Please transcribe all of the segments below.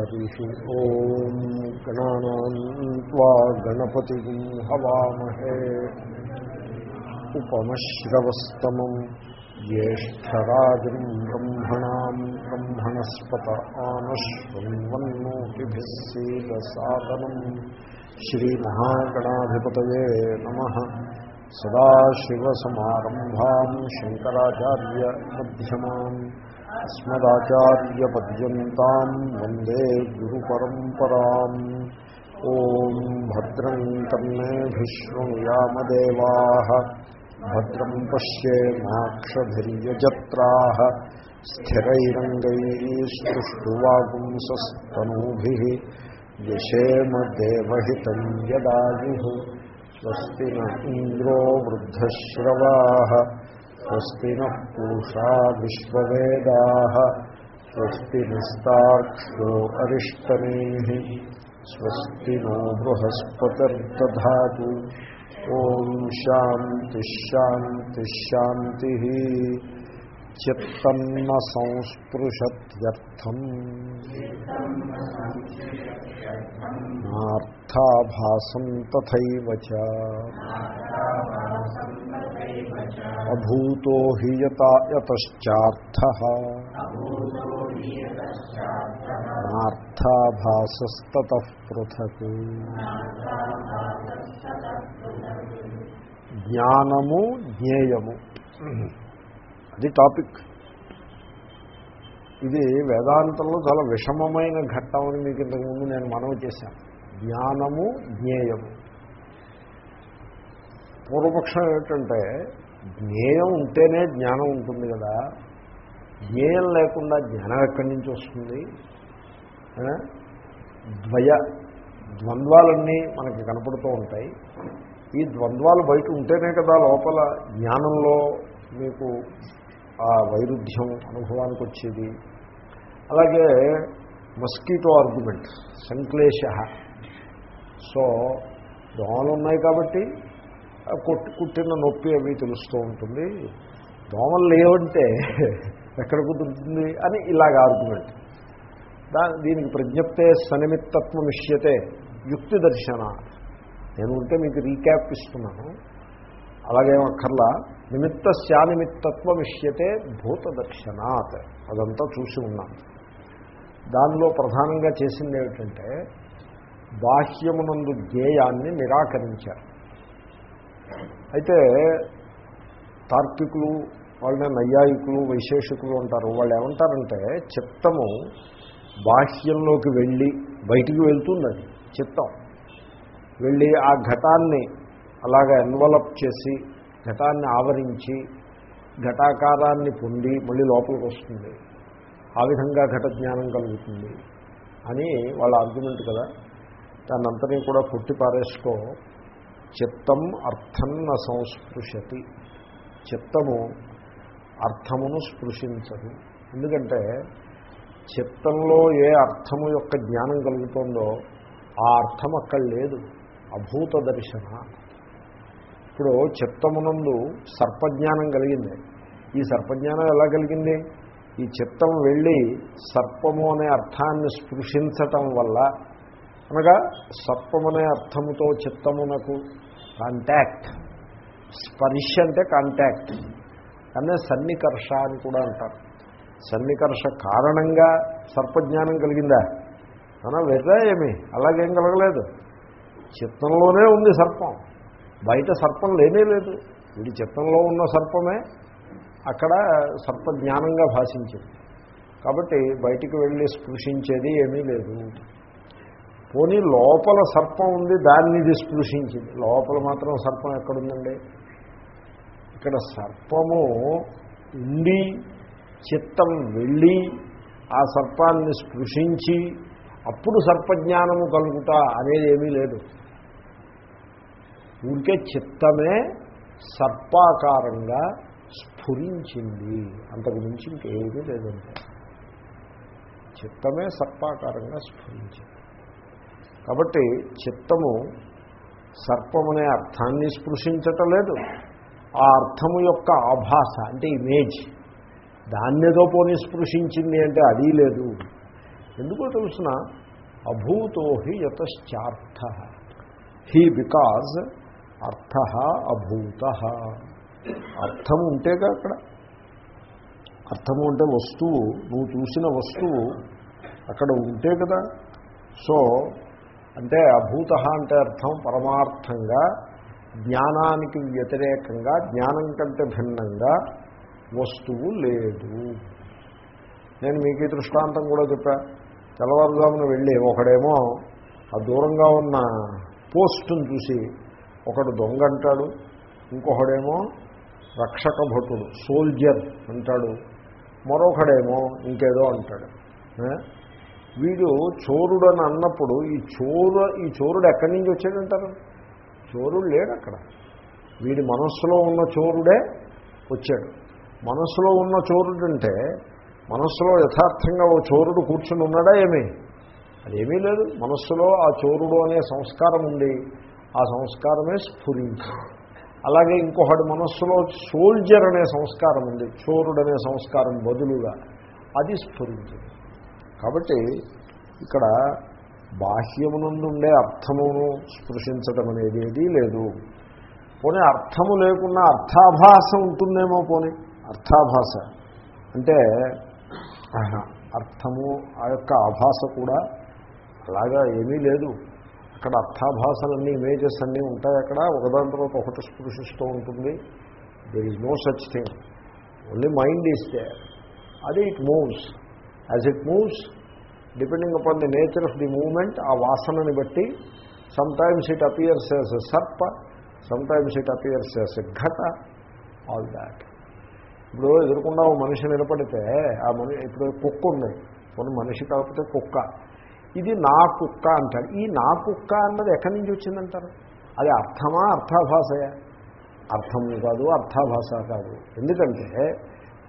హరి ఓం గణానా గణపతి హవామహే. ఉపమశ్రవస్తమం జ్యేష్టరాజం బ్రహ్మణా బ్రహ్మణస్పత ఆనశ్వన్వన్నోతిభిస్సీదసాదనం శ్రీమహాగణాధిపతయే నమ. अस्मदाचार्यपर्यन्ताम् वंदे गुरुपरम्पराम्। ॐ भद्रम् कर्णे विष्णुयामदेवाः भद्रम् पश्येमाक्षभिर्यजत्राः स्थिरैरङ्गैः स्पृष्टुवापुंसस्तनूभिः यशेम देवहितम् यदायुः, स्वस्ति न इन्द्रो वृद्धश्रवाः। స్వస్తి పూషా విశ్వవేదా స్వస్తి నిస్తాక్షో అరిష్టనే స్వస్తి నో బృహస్పతిర్దా ఓం శాంతిశాంతిశాంతి శాంతి శాంతి చిత్తన్న సంస్పృశత్యర్థం నార్థాభాసం తథైవ చ అభూతో హి యతశ్చార్థ నార్థాభాసస్తత పృథక్ జ్ఞానము ది టాపిక్. ఇది వేదాంతంలో చాలా విషమమైన ఘట్టం అని మీకు ఇంతకుముందు నేను మనవి చేశాను. జ్ఞానము జ్ఞేయము. పూర్వపక్షం ఏమిటంటే జ్ఞేయం ఉంటేనే జ్ఞానం ఉంటుంది కదా. జ్ఞేయం లేకుండా జ్ఞానం ఎక్కడి నుంచి వస్తుంది? ద్వయ ద్వంద్వాలన్నీ మనకి కనపడుతూ ఉంటాయి. ఈ ద్వంద్వాలు బయట ఉంటేనే కదా లోపల జ్ఞానంలో మీకు ఆ వైరుధ్యం అనుభవానికి వచ్చేది అలాగే మస్కీటో ఆర్గ్యుమెంట్ సంక్లేశ. సో దోమలు ఉన్నాయి కాబట్టి కొట్టి కుట్టిన నొప్పి అవి తెలుస్తూ ఉంటుంది. దోమలు లేవంటే ఎక్కడ కుదురుతుంది అని ఇలాగ ఆర్గ్యుమెంట్. దా దీనికి ప్రజ్ఞప్తే సనిమిత్తత్వం ఇష్యతే యుక్తి దర్శన. నేను ఉంటే మీకు రీక్యాప్ ఇస్తున్నాను. అలాగేం అక్కర్లా నిమిత్త శానిమిత్తత్వ విష్యతే భూత దర్శనాత్ అదంతా చూసి ఉన్నాం. దానిలో ప్రధానంగా చేసింది ఏమిటంటే బాహ్యమునందు ధ్యేయాన్ని నిరాకరించారు. అయితే తార్కికులు వాళ్ళని నైయాయికులు వైశేషికులు అంటారు. వాళ్ళు ఏమంటారంటే చిత్తము బాహ్యంలోకి వెళ్ళి బయటికి వెళ్తుంది అది చిత్తం. వెళ్ళి ఆ ఘటాన్ని అలాగా ఎన్వలప్ చేసి ఘటాన్ని ఆవరించి ఘటాకారాన్ని పొంది మళ్ళీ లోపలికి వస్తుంది. ఆ విధంగా ఘట జ్ఞానం కలుగుతుంది అని వాళ్ళ ఆర్గ్యుమెంట్ కదా. దాన్ని కూడా కొట్టి పారేసుకో. చిత్తం అర్థం సంస్పృశతి. చిత్తము అర్థమును స్పృశించదు. ఎందుకంటే చిత్తంలో ఏ అర్థము యొక్క జ్ఞానం కలుగుతుందో ఆ అర్థం అక్కడ లేదు. అభూత దర్శన ఇప్పుడు చిత్తమునందు సర్పజ్ఞానం కలిగింది. ఈ సర్పజ్ఞానం ఎలా కలిగింది? ఈ చిత్తం వెళ్ళి సర్పము అనే అర్థాన్ని స్పృశించటం వల్ల అనగా సర్పమనే అర్థముతో చిత్తమునకు కాంటాక్ట్ స్పర్శ అంటే కాంటాక్ట్ అనే సన్నికర్ష అని కూడా అంటారు. సన్నికర్ష కారణంగా సర్పజ్ఞానం కలిగిందా? అనా వెర్రా ఏమి? అలాగేం కలగలేదు. చిత్తంలోనే ఉంది సర్పం. బయట సర్పం లేనే లేదు. వీడి చిత్తంలో ఉన్న సర్పమే అక్కడ సర్ప జ్ఞానంగా భాషించింది. కాబట్టి బయటికి వెళ్ళి స్పృశించేది ఏమీ లేదు. పోనీ లోపల సర్పం ఉంది దాన్ని ఇది స్పృశించింది. లోపల మాత్రం సర్పం ఎక్కడుందండి? ఇక్కడ సర్పము ఉండి చిత్తం వెళ్ళి ఆ సర్పాన్ని స్పృశించి అప్పుడు సర్పజ్ఞానము కలుగుతా అనేది ఏమీ లేదు. ఊరికే చిత్తమే సర్పాకారంగా స్ఫురించింది. అంతకు మించి ఇంకేమీ లేదంటే చిత్తమే సర్పాకారంగా స్ఫురించింది. కాబట్టి చిత్తము సర్పమనే అర్థాన్ని స్పృశించటం లేదు. ఆ అర్థము యొక్క ఆభాస అంటే ఇమేజ్ దాన్నేదో పోనీ స్పృశించింది అంటే అది లేదు. ఎందుకో తెలుసిన అభూతో హి యతశ్చార్థ. హీ బికాజ్ అర్థ అభూత. అర్థం ఉంటేగా అక్కడ? అర్థము అంటే వస్తువు నువ్వు చూసిన వస్తువు అక్కడ ఉంటే కదా? సో అంటే అభూత అంటే అర్థం పరమార్థంగా జ్ఞానానికి వ్యతిరేకంగా జ్ఞానం కంటే భిన్నంగా వస్తువు లేదు. నేను మీకు ఈ దృష్టాంతం కూడా చెప్పా. తెల్లవారుజామున వెళ్ళి ఒకడేమో ఆ దూరంగా ఉన్న పోస్టును చూసి ఒకడు దొంగ అంటాడు ఇంకొకడేమో రక్షక భటుడు సోల్జర్ అంటాడు మరొకడేమో ఇంకేదో అంటాడు. వీడు చోరుడు అని అన్నప్పుడు ఈ చోరు ఈ చోరుడు ఎక్కడి నుంచి వచ్చాడంటారు? చోరుడు లేడు అక్కడ. వీడి మనస్సులో ఉన్న చోరుడే వచ్చాడు. మనస్సులో ఉన్న చోరుడు అంటే మనస్సులో యథార్థంగా ఓ చోరుడు కూర్చుని ఉన్నాడా ఏమీ? అదేమీ లేదు. మనస్సులో ఆ చోరుడు అనే సంస్కారం ఉంది. ఆ సంస్కారమే స్ఫురించి. అలాగే ఇంకొకటి మనస్సులో సోల్జర్ అనే సంస్కారం ఉంది చోరుడనే సంస్కారం బదులుగా. అది స్ఫురించింది కాబట్టి ఇక్కడ బాహ్యమునందుండే అర్థమును స్పృశించటం అనేది ఏదీ లేదు. పోనీ అర్థము లేకుండా అర్థాభాస ఉంటుందేమో పోనీ? అర్థాభాస. అంటే అర్థము ఆ యొక్క ఆభాస కూడా అలాగా ఏమీ లేదు. అక్కడ అర్థాభాసలన్నీ ఇమేజెస్ అన్నీ ఉంటాయి అక్కడ. ఒకదాని తర్వాత ఒకటి స్పృశిస్తూ ఉంటుంది. There is no such thing only mind is there అది it moves as it moves depending upon the nature of the moment ఆ వాసనని బట్టి sometimes it appears as a సర్ప sometimes it appears as a ఘట all that ఇప్పుడు ఎదురుకుండా ఓ మనిషి నిలబడితే ఆ మనిషి ఇప్పుడు కుక్క ఉంది. కొన్ని మనిషి కాకపోతే కుక్క. ఇది నా కుక్క అంటాడు. ఈ నా కుక్క అన్నది ఎక్కడి నుంచి వచ్చిందంటారు? అది అర్థమా అర్థభాషయా? అర్థము కాదు అర్థాభాష కాదు. ఎందుకంటే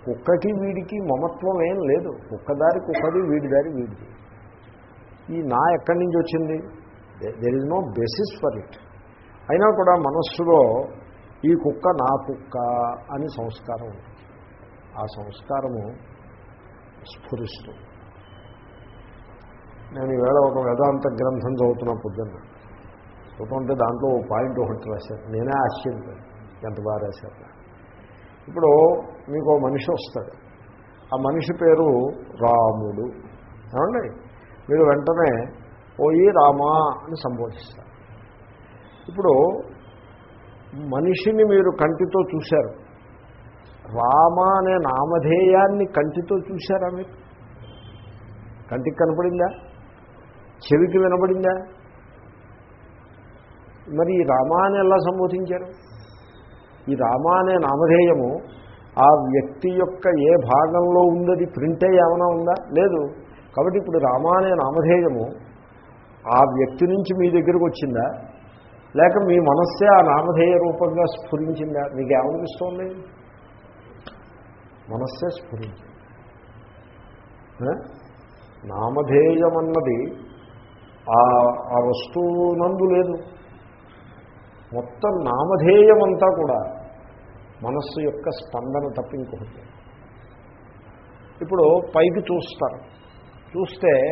కుక్కకి వీడికి మమత్వం ఏం లేదు. కుక్కదారి కుక్కది వీడి దారి వీడిది. ఈ నా ఎక్కడి నుంచి వచ్చింది? There is no basis for it అయినా కూడా మనస్సులో ఈ కుక్క నా కుక్క అని సంస్కారం ఆ సంస్కారము స్ఫురిస్తుంది. నేను ఈవేళ ఒక వేదాంత గ్రంథం చదువుతున్నా పొద్దున్న. చదువుతుంటే దాంట్లో ఓ పాయింట్ ఒకటి రాశారు. నేనే ఆశ్చర్యపోయాను. ఎంత బాగా రాశారు. ఇప్పుడు మీకు ఓ మనిషి వస్తాడు. ఆ మనిషి పేరు రాముడు. ఏమండి? మీరు వెంటనే పోయి రామా అని సంబోధిస్తారు. ఇప్పుడు మనిషిని మీరు కంటితో చూశారు. రామ అనే నామధేయాన్ని కంటితో చూశారా మీరు? కంటికి కనపడిందా? చెవికి వినబడిందా? మరి ఈ రామ అని ఎలా సంబోధించారు? ఈ రామ అనే నామధేయము. ఆ వ్యక్తి యొక్క ఏ భాగంలో ఉందది ప్రింటే ఏమైనా ఉందా? లేదు. కాబట్టి ఇప్పుడు రామ అనే నామధేయము. ఆ వ్యక్తి నుంచి మీ దగ్గరకు వచ్చిందా? లేక మీ మనస్సే ఆ నామధేయ రూపంగా స్ఫురించిందా? మీకు ఏమనిపిస్తోంది మనస్సే స్ఫురించింది. నామధేయమన్నది ఆ వస్తువు వస్తువునందు లేదు. మొత్తం నామధేయమంతా కూడా మనస్సు యొక్క స్పందన తప్ప ఇంకొకటి ఇప్పుడు పైకి చూస్తారు. చూస్తే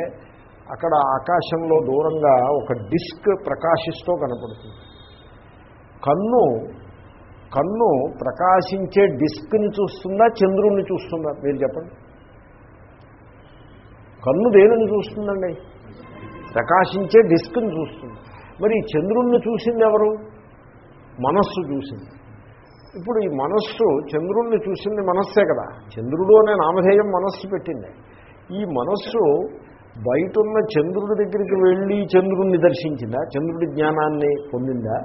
అక్కడ ఆకాశంలో దూరంగా ఒక డిస్క్ ప్రకాశిస్తూ కనపడుతుంది. కన్ను కన్ను ప్రకాశించే డిస్క్ని చూస్తుందా చంద్రుణ్ణి చూస్తుందా? మీరు చెప్పండి. కన్ను దేనిని చూస్తుందండి? ప్రకాశించే డిస్క్ని చూస్తుంది. మరి ఈ చంద్రుణ్ణి చూసింది ఎవరు? మనస్సు చూసింది. ఇప్పుడు ఈ మనస్సు చంద్రుణ్ణి చూసింది మనస్సే కదా. చంద్రుడు అనే నామధేయం మనస్సు పెట్టింది. ఈ మనస్సు బయట ఉన్న చంద్రుడి దగ్గరికి వెళ్ళి చంద్రుణ్ణి దర్శించిందా? చంద్రుడి జ్ఞానాన్ని పొందిందా?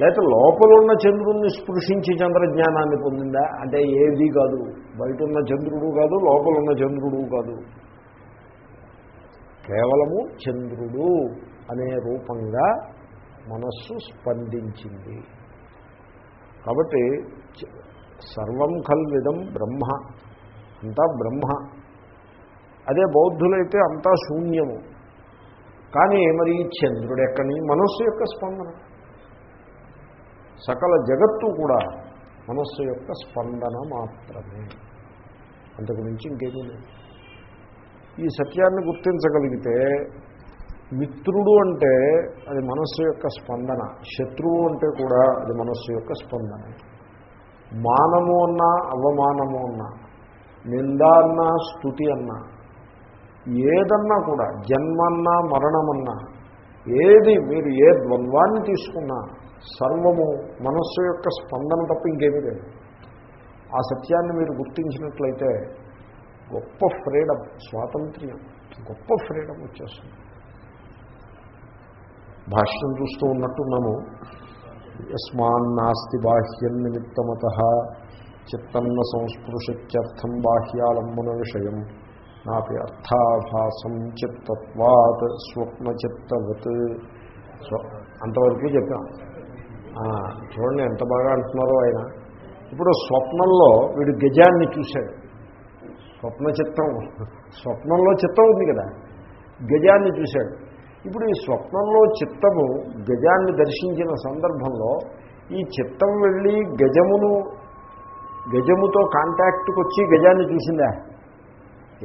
లేకపోతే లోపల ఉన్న చంద్రుణ్ణి స్పృశించి చంద్రజ్ఞానాన్ని పొందిందా? అంటే ఏది కాదు. బయట ఉన్న చంద్రుడు కాదు లోపల ఉన్న చంద్రుడు కాదు. కేవలము చంద్రుడు అనే రూపంగా మనస్సు స్పందించింది. కాబట్టి సర్వం కల్విదం బ్రహ్మ. అంతా బ్రహ్మ. అదే బౌద్ధులైతే అంతా శూన్యము. కానీ మరి చంద్రుడు ఎక్కడి మనస్సు యొక్క స్పందన. సకల జగత్తు కూడా మనస్సు యొక్క స్పందన మాత్రమే. అంతకు మించి ఇంకేమీ లేదు. ఈ సత్యాన్ని గుర్తించగలిగితే మిత్రుడు అంటే అది మనస్సు యొక్క స్పందన. శత్రువు అంటే కూడా అది మనస్సు యొక్క స్పందన. మానము అన్నా అవమానము అన్నా నింద అన్నా స్థుతి అన్నా ఏదన్నా కూడా జన్మన్నా మరణమన్నా ఏది మీరు ఏ ద్వంద్వాన్ని తీసుకున్నా సర్వము మనస్సు యొక్క స్పందన తప్ప ఇంకేమీ లేదు. ఆ సత్యాన్ని మీరు గుర్తించినట్లయితే గొప్ప ఫ్రీడమ్ స్వాతంత్ర్యం గొప్ప ఫ్రీడమ్ వచ్చేస్తుంది. భాష్యం చూస్తూ ఉన్నట్టున్నాము. యస్మాన్నాస్తి బాహ్యం నిమిత్తమత చిత్తన్న సంస్పృశత్యర్థం బాహ్యాలంబన విషయం. నాపి అర్థాభాసం చిత్తత్వాత్ స్వప్న చిత్తవత్ సో అంతవరకు చెప్పాం. చూడండి ఎంత బాగా అంటున్నారో ఆయన. ఇప్పుడు స్వప్నంలో వీడు గజాన్ని చూశాడు. స్వప్న చిత్తం. స్వప్నంలో చిత్తం ఉంది కదా. గజాన్ని చూశాడు. ఇప్పుడు ఈ స్వప్నంలో చిత్తము గజాన్ని దర్శించిన సందర్భంలో ఈ చిత్తం వెళ్ళి గజమును గజముతో కాంటాక్ట్కి వచ్చి గజాన్ని చూసిందా?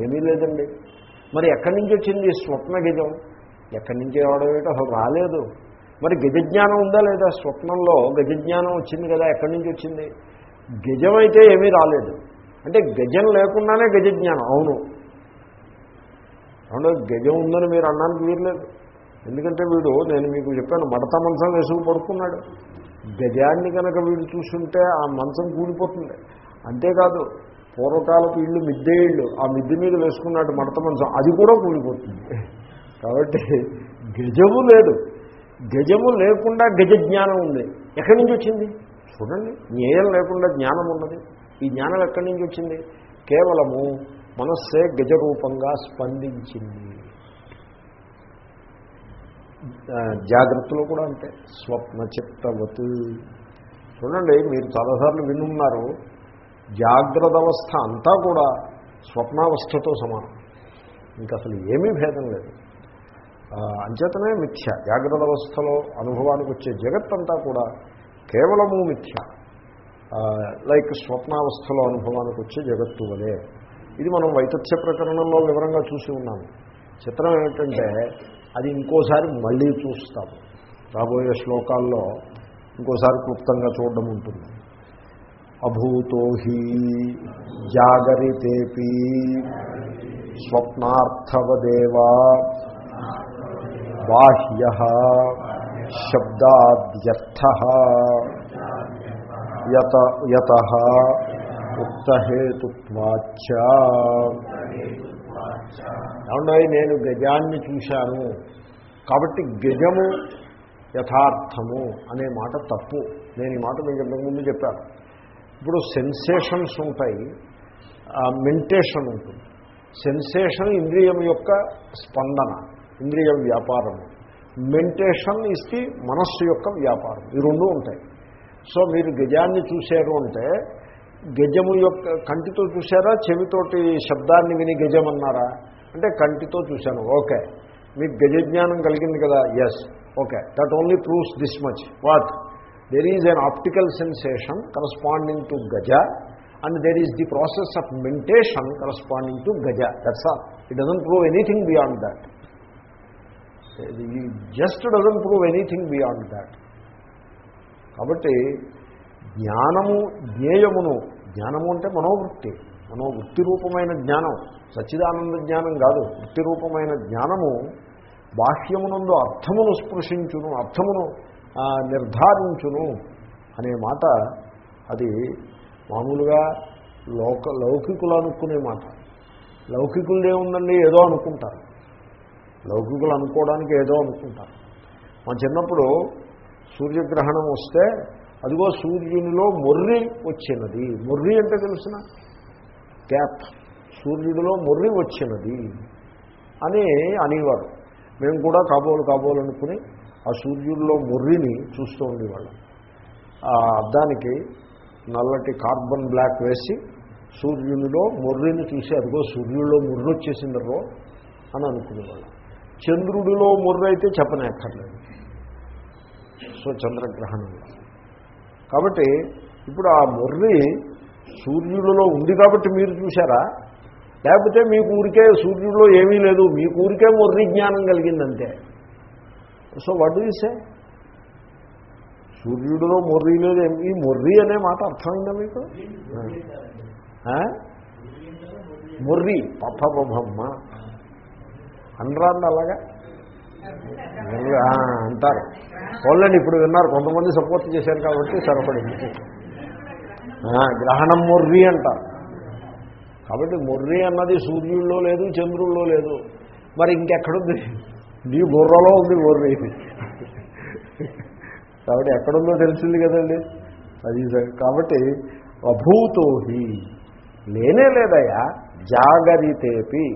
ఏమీ లేదండి. మరి ఎక్కడి నుంచి వచ్చింది స్వప్న గజం? ఎక్కడి నుంచి రావడం ఏంటో అసలు రాలేదు. మరి గజజ్ఞానం ఉందా లేదా? స్వప్నంలో గజజ్ఞానం వచ్చింది కదా ఎక్కడి నుంచి వచ్చింది? గజం అయితే ఏమీ రాలేదు. అంటే గజం లేకుండానే గజజ్ఞానం అవును. అవును గజం ఉందని మీరు అన్నానికి వీరలేదు ఎందుకంటే వీడు నేను మీకు చెప్పాను మడత మంచం వేసుకు పడుకున్నాడు. గజాన్ని కనుక వీడు చూస్తుంటే ఆ మంచం కూలిపోతుంది. అంతేకాదు పూర్వకాలపు ఇళ్ళు మిద్దె ఇళ్ళు ఆ మిద్దె మీద వేసుకున్నాడు మడత మంచం అది కూడా కూలిపోతుంది. కాబట్టి గజము లేదు. గజము లేకుండా గజ జ్ఞానం ఉంది. ఎక్కడి నుంచి వచ్చింది? చూడండి జ్ఞేయం లేకుండా జ్ఞానం ఉన్నది. ఈ జ్ఞానం ఎక్కడి నుంచి వచ్చింది? కేవలము మనస్సే గజరూపంగా స్పందించింది. జాగ్రత్తలో కూడా అంతే. స్వప్న చిత్తవత్ చూడండి మీరు చాలాసార్లు వినున్నారు. జాగ్రత్త అవస్థ అంతా కూడా స్వప్నావస్థతో సమానం. ఇంకా అసలు ఏమీ భేదం లేదు. అంచేతనే మిథ్య. జాగ్రత్త అవస్థలో అనుభవానికి వచ్చే జగత్తంతా కూడా కేవలము మిథ్య. లైక్ స్వప్నావస్థలో అనుభవానికి వచ్చే జగత్తు వలే. ఇది మనం వైతథ్య ప్రకరణంలో వివరంగా చూసి ఉన్నాము. చిత్రం ఏమిటంటే అది ఇంకోసారి మళ్ళీ చూస్తాము. రాబోయే శ్లోకాల్లో ఇంకోసారి క్లుప్తంగా చూడడం ఉంటుంది. అభూతో హీ జాగరితేపి స్వప్నార్థవదేవా బాహ్య శబ్దాద్యర్థ యత యత ఉక్తహేతుత్వాచ ఏమన్నా నేను గజాన్ని చూశాను. కాబట్టి గజము యథార్థము అనే మాట తప్పు. నేను ఈ మాట మీకు ఇంతకుముందు చెప్పాను. ఇప్పుడు సెన్సేషన్స్ ఉంటాయి. మెంటేషన్ ఉంటుంది. సెన్సేషన్ ఇంద్రియం యొక్క స్పందన ఇంద్రియ వ్యాపారము మెంటేషన్ ఇస్తే మనస్సు యొక్క వ్యాపారం. ఈ రెండు ఉంటాయి. సో మీరు గజాన్ని చూశారు అంటే గజము యొక్క కంటితో చూశారా? చెవితోటి శబ్దాన్ని విని గజమన్నారా? అంటే కంటితో చూశాను. ఓకే. మీకు గజజ్ఞానం కలిగింది కదా? Yes okay. That only proves this much what there is an optical sensation corresponding to గజ and there is the process of mentation corresponding to గజ that's all it doesn't prove anything beyond that just doesn't prove anything beyond that కాబట్టి జ్ఞానము జ్ఞేయమును జ్ఞానము అంటే మనోవృత్తి. మనోవృత్తి రూపమైన జ్ఞానం సచ్చిదానంద జ్ఞానం కాదు. వృత్తి రూపమైన జ్ఞానము బాహ్యమునందు అర్థమును స్పృశించును అర్థమును నిర్ధారించును అనే మాట అది మామూలుగా లోక లౌకికులు అనుకునే మాట. లౌకికులు ఏముందండి ఏదో అనుకుంటారు. లౌకికులు అనుకోవడానికి ఏదో అనుకుంటారు. మా చిన్నప్పుడు సూర్యగ్రహణం వస్తే అదిగో సూర్యునిలో మొర్రి వచ్చినది. మొర్రి అంటే తెలిసిన గ్యాప్ సూర్యుడిలో మొర్రి వచ్చినది అని అనేవారు. మేము కూడా కాబోలు కాబోలు అనుకుని ఆ సూర్యుడిలో మొర్రిని చూస్తూ ఉండేవాళ్ళం. ఆ అద్దానికి నల్లటి కార్బన్ బ్లాక్ వేసి సూర్యునిలో మొర్రిని చూసి అదిగో సూర్యుడిలో మొర్రి వచ్చేసిందరో అని అనుకునేవాళ్ళం. చంద్రుడిలో మొర్రి అయితే చెప్పనక్కర్లేదు. సో చంద్రగ్రహణంలో కాబట్టి ఇప్పుడు ఆ మురళి సూర్యుడిలో ఉంది కాబట్టి మీరు చూశారా? లేకపోతే మీ ఊరికే సూర్యుడిలో ఏమీ లేదు మీ ఊరికే మురళి జ్ఞానం కలిగిందంతే. సో వాట్ సే సూర్యుడిలో మొర్రి లేదు ఈ మొర్రి అనే మాట అర్థమైందా మీకు? ఆ? మొర్రి పప్పబొమ్మ అనరాండి అలాగా? అంటారు. వాళ్ళండి ఇప్పుడు విన్నారు కొంతమంది సపోర్ట్ చేశారు కాబట్టి సరిపడింది. ఆ, గ్రహణం మొర్రి అంటారు. కాబట్టి మొర్రి అన్నది సూర్యుల్లో లేదు చంద్రుల్లో లేదు. మరి ఇంకెక్కడుంది? నీ బుర్రలో ఉంది మొర్రి. కాబట్టి ఎక్కడుందో తెలిసింది కదండి. అది కాబట్టి అభూతోహి. లేనే లేదయ్యా జాగరితేపి.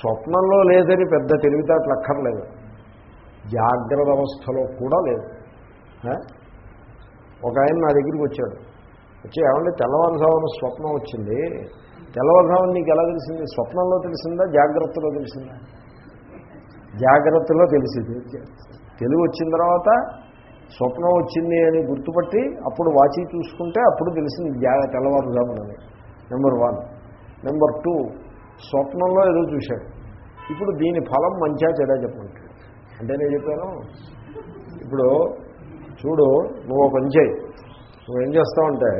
స్వప్నంలో లేదని పెద్ద తెలివితేటలు అక్కర్లేదు. జాగ్రత్త అవస్థలో కూడా లేదు ఒక ఆయన నా దగ్గరికి వచ్చాడు. వచ్చి ఏమంటే తెల్లవారుజామున స్వప్నం వచ్చింది. తెల్లవారుజామున నీకు ఎలా తెలిసింది? స్వప్నంలో తెలిసిందా? జాగ్రత్తలో తెలిసిందా? జాగ్రత్తలో తెలిసింది. తెలివి వచ్చిన తర్వాత స్వప్నం వచ్చింది అని గుర్తుపట్టి అప్పుడు వాచి చూసుకుంటే అప్పుడు తెలిసింది జా తెల్లవారుజామునని. Number one. Number two. స్వప్నంలో ఏదో చూశాడు. ఇప్పుడు దీని ఫలం మంచిగా చెడా చెప్పండి అంటే నేను చెప్పాను. ఇప్పుడు చూడు నువ్వు ఒక పని చేయి. నువ్వేం చేస్తావంటే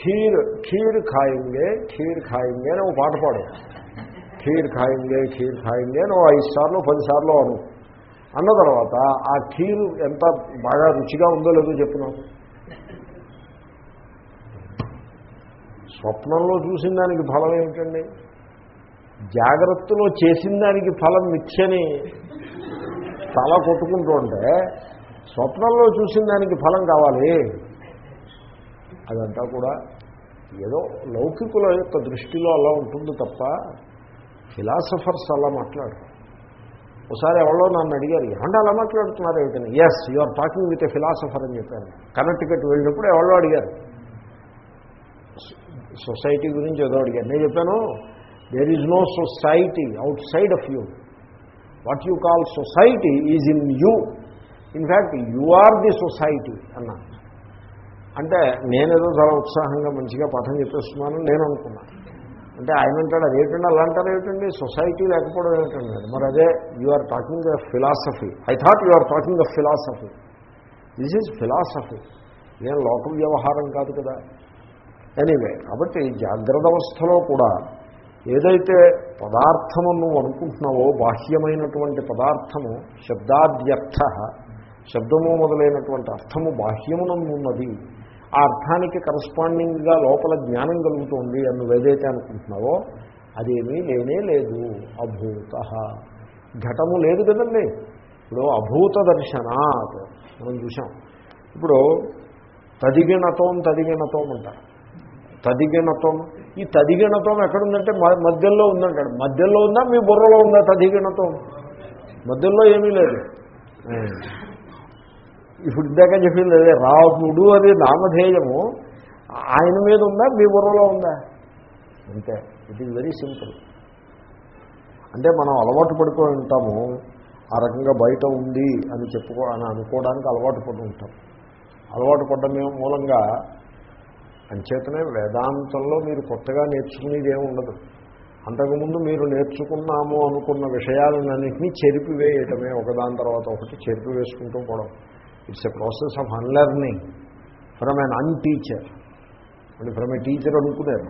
ఖీర్ ఖీర్ ఖాయింగే ఖీర్ ఖాయింగే అని ఒక పాట పాడు. ఖీర్ ఖాయింగే ఖీర్ ఖాయింగే నువ్వు ఐదు సార్లు పది సార్లు అను. అన్న తర్వాత ఆ ఖీరు ఎంత బాగా రుచిగా ఉందో లేదో చెప్పు స్వప్నంలో చూసిన దానికి ఫలం ఏమిటండి? జాగ్రత్తలో చేసిన దానికి ఫలం మిథ్యని తల కొట్టుకుంటూ ఉంటే స్వప్నంలో చూసిన దానికి ఫలం కావాలి. అదంతా కూడా ఏదో లౌకికుల యొక్క దృష్టిలో అలా ఉంటుంది తప్ప ఫిలాసఫర్స్ అలా మాట్లాడరు. ఒకసారి ఎవరో నన్ను అడిగారు ఏమంటే అలా మాట్లాడుతున్నారు ఏమిటని? Yes you are talking with a philosopher అని చెప్పాను కనెక్టికట్ వెళ్ళినప్పుడు ఎవరో అడిగారు. సొసైటీ గురించి ఏదో అడిగారు. నేను చెప్పాను there is no society outside of you what you call society is in you. In fact you are the society అన్నా. అంటే నేనేదో చాలా ఉత్సాహంగా మంచిగా పాఠం చెప్పేస్తున్నాను నేను అనుకున్నాను అంటే ఆయన అంటాడు అదేంటండి అలా అంటారు ఏమిటండి? సొసైటీ లేకపోవడం ఏమిటండి? మరి అదే you are talking the philosophy. I thought you are talking the philosophy. This is philosophy. ఇదేం లోక వ్యవహారం కాదు కదా. ఎనీవే కాబట్టి జాగ్రత్త అవస్థలో కూడా ఏదైతే పదార్థము నువ్వు అనుకుంటున్నావో బాహ్యమైనటువంటి పదార్థము శబ్దాద్యర్థ శబ్దము మొదలైనటువంటి అర్థము బాహ్యమునందున్నది ఆ అర్థానికి కరస్పాండింగ్గా లోపల జ్ఞానం కలుగుతుంది అని నువ్వు ఏదైతే అనుకుంటున్నావో అదేమీ లేనే లేదు. అభూత. ఘటము లేదు కదండి. ఇప్పుడు అభూత దర్శనాత్. మనం చూసాం ఇప్పుడు తదిగిణతం తదిగిణతం అంటారు. తదిగిణతం ఈ తదిగిణతం ఎక్కడుందంటే మధ్యలో ఉందంటాడు. మధ్యలో ఉందా? మీ బుర్రలో ఉందా తదిగిణతం మధ్యలో ఏమీ లేదు. ఇప్పుడు ఇందాక చెప్పింది అదే రాముడు అది నామధేయము ఆయన మీద ఉందా? మీ బుర్రలో ఉందా? అంతే ఇట్ ఈజ్ వెరీ సింపుల్ అంటే మనం అలవాటు పడిపోయి ఉంటాము. ఆ రకంగా బయట ఉంది అని చెప్పుకో అని అనుకోవడానికి అలవాటు పడి ఉంటాం. అలవాటు పడ్డమే మూలంగా అంచేతనే వేదాంతంలో మీరు కొత్తగా నేర్చుకునేది ఏమి ఉండదు. అంతకుముందు మీరు నేర్చుకున్నాము అనుకున్న విషయాలన్నింటినీ చెరిపివేయటమే ఒకదాని తర్వాత ఒకటి చెరిపివేసుకుంటూ పోవడం. It's a process of unlearning from an un teacher అని ఫ్రమ్ ఏ టీచర్ అనుకున్నారు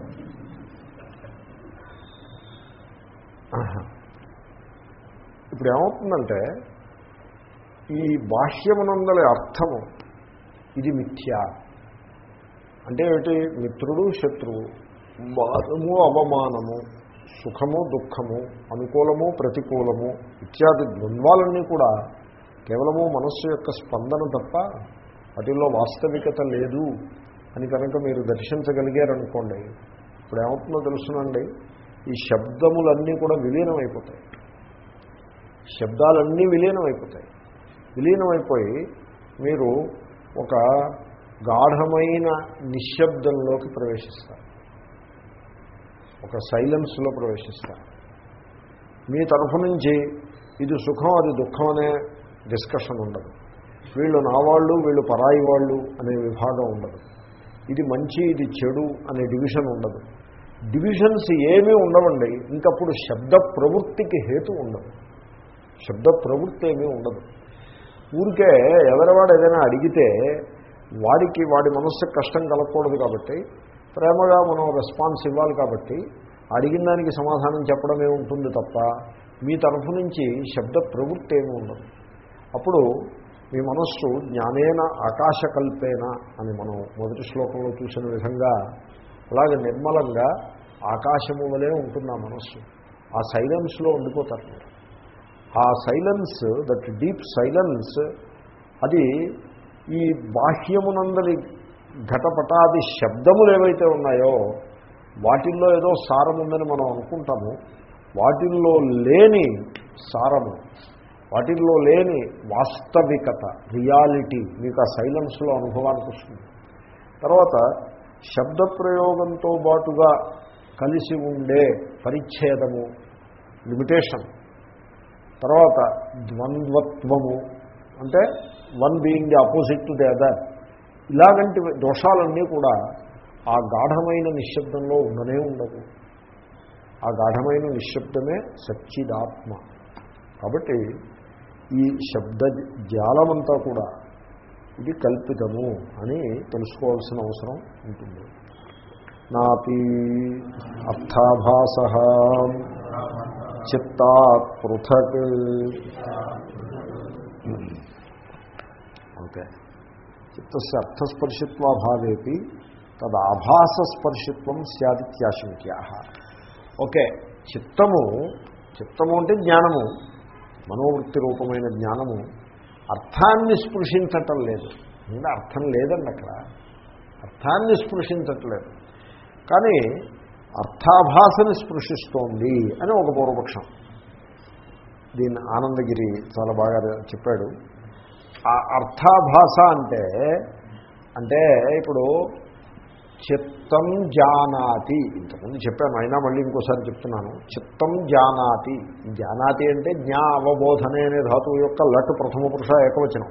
ఇప్పుడు ఏమవుతుందంటే ఈ బాహ్యమునందల అర్థము ఇది మిథ్య. అంటే ఏమిటి? మిత్రుడు శత్రువు. మానము అవమానము సుఖము దుఃఖము అనుకూలము ప్రతికూలము ఇత్యాది ద్వంద్వాలన్నీ కూడా కేవలము మనస్సు యొక్క స్పందన తప్ప వాటిల్లో వాస్తవికత లేదు అని కనుక మీరు దర్శించగలిగారనుకోండి ఇప్పుడు ఏమవుతుందో తెలుసునండి ఈ శబ్దములన్నీ కూడా విలీనమైపోతాయి. శబ్దాలన్నీ విలీనమైపోతాయి. విలీనమైపోయి మీరు ఒక గాఢమైన నిశ్శబ్దంలోకి ప్రవేశిస్తారు. ఒక సైలెన్స్లో ప్రవేశిస్తారు. మీ తరఫు నుంచి ఇది సుఖం అది దుఃఖం అనే డిస్కషన్ ఉండదు. వీళ్ళు నా వాళ్ళు వీళ్ళు పరాయి వాళ్ళు అనే విభాగం ఉండదు. ఇది మంచి ఇది చెడు అనే డివిజన్ ఉండదు. డివిజన్స్ ఏమీ ఉండవండి. ఇంకప్పుడు శబ్ద ప్రవృత్తికి హేతు ఉండదు. శబ్ద ప్రవృత్తి ఏమీ ఉండదు. ఊరికే ఎవరివాడు ఏదైనా అడిగితే వాడికి వాడి మనస్సుకి కష్టం కలగకూడదు కాబట్టి ప్రేమగా మనం రెస్పాన్స్ ఇవ్వాలి కాబట్టి అడిగిన దానికి సమాధానం చెప్పడమే ఉంటుంది తప్ప మీ తరఫు నుంచి శబ్ద ప్రవృత్తి ఏమీ ఉండదు. అప్పుడు మీ మనస్సు జ్ఞానేన ఆకాశకల్పేన అని మనం మొదటి శ్లోకంలో చూసిన విధంగా అలాగే నిర్మలంగా ఆకాశము వలే ఉంటుంది ఆ మనస్సు. ఆ సైలెన్స్లో ఉండిపోతారు ఆ సైలెన్స్ దట్ డీప్ సైలెన్స్ అది ఈ బాహ్యమునందరి ఘటపటాది శబ్దములు ఏవైతే ఉన్నాయో వాటిల్లో ఏదో సారం ఉందని మనం అనుకుంటాము. వాటిల్లో లేని సారము వాటిల్లో లేని వాస్తవికత రియాలిటీ మీకు ఆ సైలెన్స్లో అనుభవానికి వస్తుంది. తర్వాత శబ్ద ప్రయోగంతో పాటుగా కలిసి ఉండే పరిచ్ఛేదము లిమిటేషన్. తర్వాత ద్వంద్వత్వము అంటే one being the opposite to the other. ఇలాగంటి దోషాలన్నీ కూడా ఆ గాఢమైన నిశ్శబ్దంలో ఉండనే ఉండదు ఆ గాఢమైన నిశ్శబ్దమే సచ్చిదాత్మ. కాబట్టి ఈ శబ్ద జాలమంతా కూడా ఇది కల్పితము అని తెలుసుకోవాల్సిన అవసరం ఉంటుంది. నాపి అర్థాభాస చిత్తాత్ పృథక్. ఓకే. చిత్తస్య అర్థస్పర్శిత్వాభావేపి తదాభాసస్పర్శిత్వం సదిత్యాశంక్యా ఓకే చిత్తము చిత్తము అంటే జ్ఞానము మనోవృత్తి రూపమైన జ్ఞానము అర్థాన్ని స్పృశించటం లేదు. అంటే అర్థం లేదండి అక్కడ. అర్థాన్ని స్పృశించట్లేదు కానీ అర్థాభాసని స్పృశిస్తోంది అని ఒక పూర్వపక్షం. దీన్ని ఆనందగిరి చాలా బాగా చెప్పాడు. ఆ అర్థాభాస అంటే అంటే ఇప్పుడు చిత్తం జానాతి. ఇంతకుముందు చెప్పాను అయినా మళ్ళీ ఇంకోసారి చెప్తున్నాను. చిత్తం జానాతి. జానాతి అంటే జ్ఞా అవబోధనే అనే ధాతువు యొక్క లట్ ప్రథమ పురుష ఏకవచనం.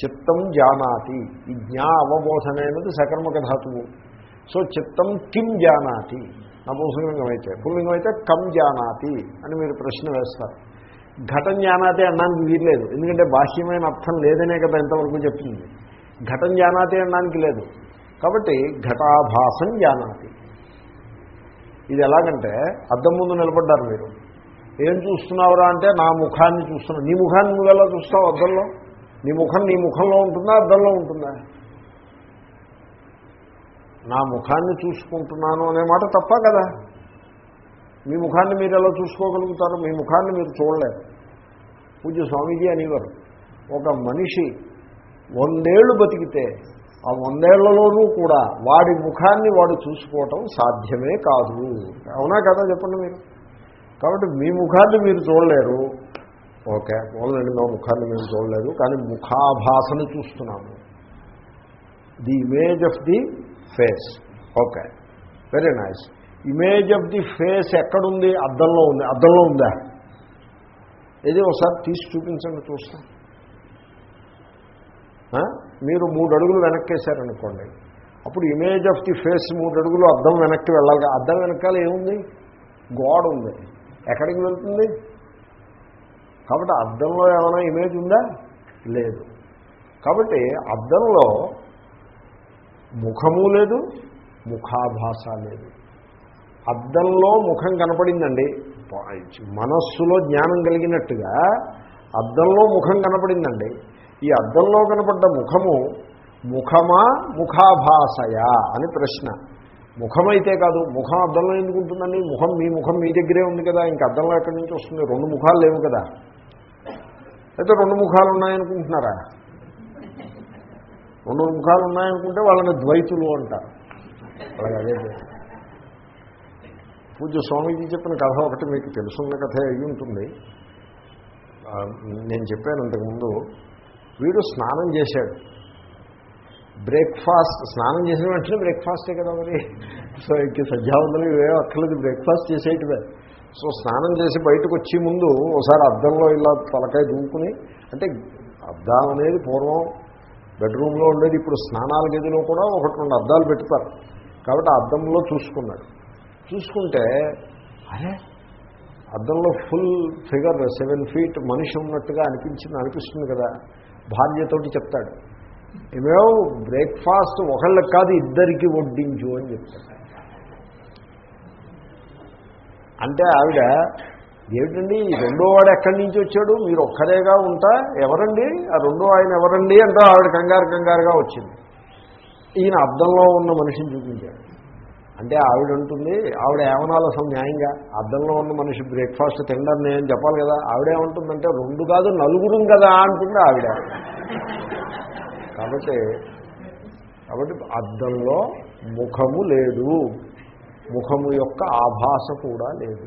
చిత్తం జానాతి. ఈ జ్ఞా అవబోధనే అనేది సకర్మక ధాతువు. సో చిత్తం కిం జానాతి. నపుంసలింగం అయితే పుల్లింగం అయితే కం జానాతి అని మీరు ప్రశ్న వేస్తారు. ఘటం జానాతి అనడానికి వీల్లేదు. ఎందుకంటే బాహ్యమైన అర్థం లేదనే కదా ఎంతవరకు చెప్తుంది. ఘటం జానాతే అనడానికి లేదు. కాబట్టి ఘటాభాసం జానాతి. ఇది ఎలాగంటే అద్దం ముందు నిలబడ్డారు మీరు. ఏం చూస్తున్నావురా అంటే నా ముఖాన్ని చూస్తున్నావు. నీ ముఖాన్ని నువ్వు ఎలా చూస్తావు అద్దంలో? నీ ముఖం నీ ముఖంలో ఉంటుందా అద్దంలో ఉంటుందా? నా ముఖాన్ని చూసుకుంటున్నాను అనే మాట తప్ప కదా. మీ ముఖాన్ని మీరు ఎలా చూసుకోగలుగుతారు మీ ముఖాన్ని మీరు చూడలేరు. పూజ్య స్వామీజీ అనేవారు ఒక మనిషి వందేళ్ళు బతికితే ఆ వందేళ్ళలోనూ కూడా వాడి ముఖాన్ని వాడు చూసుకోవటం సాధ్యమే కాదు. అవునా కదా చెప్పండి మీరు? కాబట్టి మీ ముఖాన్ని మీరు చూడలేరు. ఓకే పోలండి మా ముఖాన్ని మేము చూడలేదు కానీ ముఖాభాసను చూస్తున్నాము the image of the face okay very nice image of the face ఎక్కడుంది? అద్దంలో ఉంది. అద్దంలో ఉందా? ఏదో ఒకసారి తీసి చూపించండి చూస్తాం. మీరు మూడు అడుగులు వెనక్కేశారనుకోండి. అప్పుడు ఇమేజ్ ఆఫ్ ది ఫేస్ మూడు అడుగులు అద్దం వెనక్కి వెళ్ళాలి. అద్దం వెనకాల ఏముంది? గోడ ఉంది. ఎక్కడికి వెళ్తుంది? కాబట్టి అద్దంలో ఏమైనా ఇమేజ్ ఉందా? లేదు. కాబట్టి అద్దంలో ముఖము లేదు ముఖాభాస లేదు. అద్దంలో ముఖం కనపడిందండి. మనస్సులో జ్ఞానం కలిగినట్టుగా అద్దంలో ముఖం కనపడిందండి. ఈ అద్దంలో కనపడ్డ ముఖము ముఖమా ముఖాభాసయా అని ప్రశ్న. ముఖమైతే కాదు ముఖం అద్దంలో ఎందుకు ఉంటుందండి? ముఖం మీ ముఖం మీ దగ్గరే ఉంది కదా ఇంక అద్దంలో ఎక్కడి నుంచి వస్తుంది? రెండు ముఖాలు లేవు కదా. అయితే రెండు ముఖాలు ఉన్నాయనుకుంటున్నారా? రెండు ముఖాలు ఉన్నాయనుకుంటే వాళ్ళని ద్వైతులు అంటారు. అలాగే పూజ పూజ్య స్వామీజీ చెప్పిన కథ ఒకటి మీకు తెలుసున్న కథ అయి ఉంటుంది. నేను చెప్పాను ఇంతకుముందు వీడు స్నానం చేశాడు. బ్రేక్ఫాస్ట్ స్నానం చేసిన వెంటనే బ్రేక్ఫాస్టే కదా మరి? సో ఇంక సజ్జావంతులు ఇవే అక్కర్లేదు బ్రేక్ఫాస్ట్ చేసేటివే. సో స్నానం చేసి బయటకు వచ్చే ముందు ఒకసారి అద్దంలో ఇలా తలకాయ దూకుని అంటే అద్దం అనేది పూర్వం బెడ్రూమ్లో ఉండేది ఇప్పుడు స్నానాల గదిలో కూడా ఒకటి రెండు అద్దాలు పెడతారు కాబట్టి ఆ అద్దంలో చూసుకున్నాడు. చూసుకుంటే అరే అద్దంలో ఫుల్ ఫిగర్ సెవెన్ ఫీట్ మనిషి ఉన్నట్టుగా అనిపించింది అనిపిస్తుంది కదా. భార్యతోటి చెప్తాడు. ఏమేమో బ్రేక్ఫాస్ట్ ఒకళ్ళకి కాదు ఇద్దరికి వడ్డించు అని చెప్తాడు. అంటే ఆవిడ ఏమిటండి ఈ రెండో వాడు ఎక్కడి నుంచి వచ్చాడు? మీరు ఒక్కరేగా ఉంటా? ఎవరండి? ఆ రెండో ఆయన ఎవరండి? అంటే ఆవిడ కంగారు కంగారుగా వచ్చింది. ఈయన అద్దంలో ఉన్న మనిషిని చూపించాడు. అంటే ఆవిడ ఉంటుంది ఆవిడ ఏమనాలి అసలు న్యాయంగా? అద్దంలో ఉన్న మనిషి బ్రేక్ఫాస్ట్ తినడం నేను చెప్పాలి కదా ఆవిడేమంటుందంటే రెండు కాదు నలుగురం కదా అంటుంది ఆవిడ. కాబట్టి కాబట్టి అద్దంలో ముఖము లేదు. ముఖము యొక్క ఆభాస కూడా లేదు.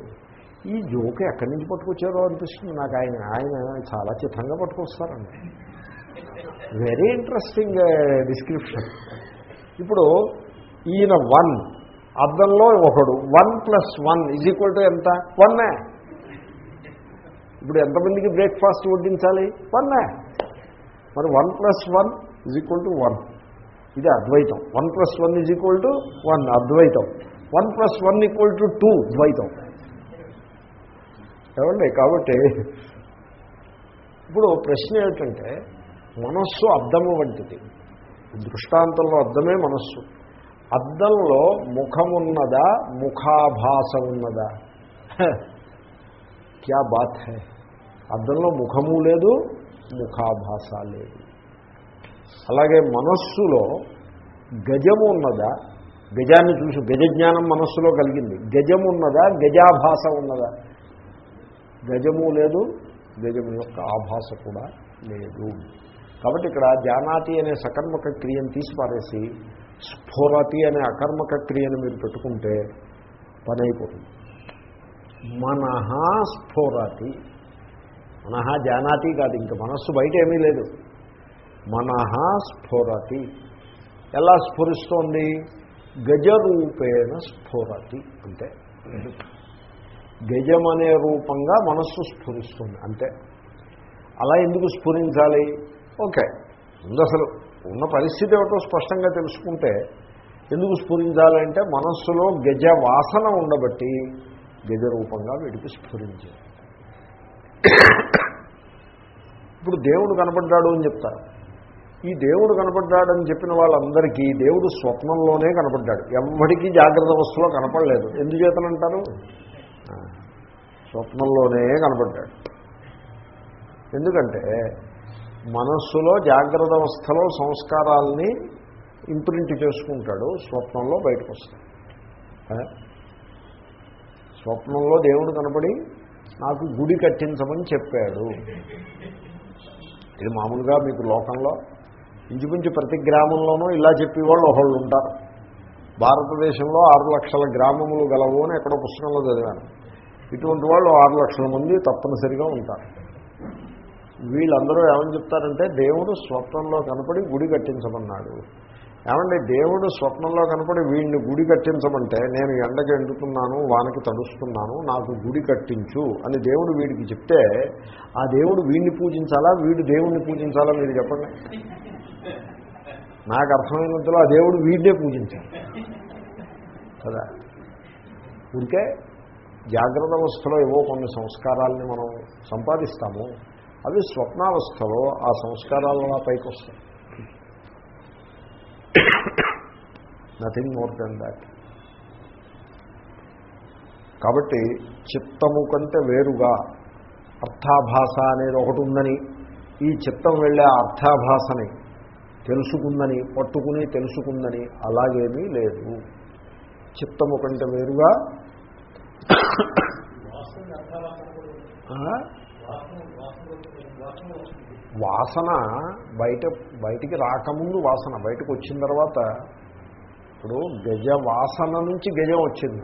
ఈ జోక్ ఎక్కడి నుంచి పట్టుకొచ్చారో అనిపిస్తుంది నాకు. ఆయన ఆయన చాలా చిత్రంగా పట్టుకొస్తారండి వెరీ ఇంట్రెస్టింగ్ డిస్క్రిప్షన్ ఇప్పుడు ఈయన వన్ అద్దంలో ఒకడు. One plus one is equal to ఎంత? వన్నే ఇప్పుడు ఎంతమందికి బ్రేక్ఫాస్ట్ వడ్డించాలి? వన్నే మరి one plus one is equal to one. ఇది అద్వైతం. One plus one is equal to one Advaitam. One plus one equal to two ద్వైతం. ఏమండి? కాబట్టి ఇప్పుడు ప్రశ్న ఏమిటంటే మనస్సు అర్థము వంటిది. దృష్టాంతంలో అర్థమే మనస్సు. అద్దంలో ముఖమున్నదా ముఖాభాస ఉన్నదా హ, క్యా బాత్ హై? అద్దంలో ముఖము లేదు ముఖాభాస లేదు. అలాగే మనస్సులో గజము ఉన్నదా? గజాన్ని చూసి గజజ్ఞానం మనస్సులో కలిగింది. గజము ఉన్నదా? గజాభాస ఉన్నదా? గజము లేదు గజము యొక్క ఆభాస కూడా లేదు. కాబట్టి ఇక్కడ జానాతి అనే సకర్మక క్రియను తీసి పారేసి స్ఫురతి అనే అకర్మక క్రియను మీరు పెట్టుకుంటే పని అయిపోతుంది మనహ స్ఫురతి. మనహ జానాతి కాదు ఇంకా మనస్సు బయట ఏమీ లేదు. మనహ స్ఫురతి. ఎలా స్ఫురిస్తోంది? గజరూపేణ స్ఫురతి అంటే. గజం అనే రూపంగా మనస్సు స్ఫురిస్తుంది అంతే. అలా ఎందుకు స్ఫురించాలి? ఓకే ముందు అసలు ఉన్న పరిస్థితి ఏమిటో స్పష్టంగా తెలుసుకుంటే ఎందుకు స్ఫురించాలంటే మనస్సులో గజ వాసన ఉండబట్టి గజ రూపంగా వీడికి స్ఫురించాలి. ఇప్పుడు దేవుడు కనపడ్డాడు అని చెప్తారు. ఈ దేవుడు కనపడ్డాడని చెప్పిన వాళ్ళందరికీ దేవుడు స్వప్నంలోనే కనపడ్డాడు. ఎవ్వడికి జాగ్రత్త అవస్థలో కనపడలేదు. ఎందుచేతనంటారు? స్వప్నంలోనే కనపడ్డాడు. ఎందుకంటే మనస్సులో జాగ్రత్త అవస్థలో సంస్కారాల్ని ఇంప్రింట్ చేసుకుంటాడు స్వప్నంలో బయటకు వస్తాడు స్వప్నంలో దేవుడు కనపడి నాకు గుడి కట్టించమని చెప్పాడు. ఇది మామూలుగా మీకు లోకంలో ఇంచుమించు ప్రతి గ్రామంలోనూ ఇలా చెప్పేవాళ్ళు ఒకళ్ళు ఉంటారు. భారతదేశంలో ఆరు లక్షల గ్రామములు గలవు అని ఎక్కడో పుస్తకంలో చదివాను. ఇటువంటి వాళ్ళు ఆరు లక్షల మంది తప్పనిసరిగా ఉంటారు. వీళ్ళందరూ ఏమని చెప్తారంటే దేవుడు స్వప్నంలో కనపడి గుడి కట్టించమన్నాడు. ఏమంటే దేవుడు స్వప్నంలో కనపడి వీడిని గుడి కట్టించమంటే నేను ఎండకి ఎండుతున్నాను వానకి తడుస్తున్నాను నాకు గుడి కట్టించు అని దేవుడు వీడికి చెప్తే ఆ దేవుడు వీడిని పూజించాలా వీడు దేవుణ్ణి పూజించాలా మీరు చెప్పండి? నాకు అర్థమైనంతలో ఆ దేవుడు వీడినే పూజించాలి కదా? ఇంకే జాగ్రత్త అవస్థలో ఏవో కొన్ని సంస్కారాలని మనం సంపాదిస్తాము. అవి స్వప్నావస్థలో ఆ సంస్కారాలు పైకి వస్తాయి నథింగ్ మోర్ దెన్ దాట్ కాబట్టి చిత్తము కంటే వేరుగా అర్థాభాష అనేది ఒకటి ఉందని ఈ చిత్తం వెళ్ళే అర్థాభాషని తెలుసుకుందని పట్టుకుని తెలుసుకుందని అలాగేమీ లేదు. చిత్తము కంటే వేరుగా? వాసన బయట బయటికి రాకముందు వాసన బయటకు వచ్చిన తర్వాత ఇప్పుడు గజ వాసన నుంచి గజం వచ్చింది.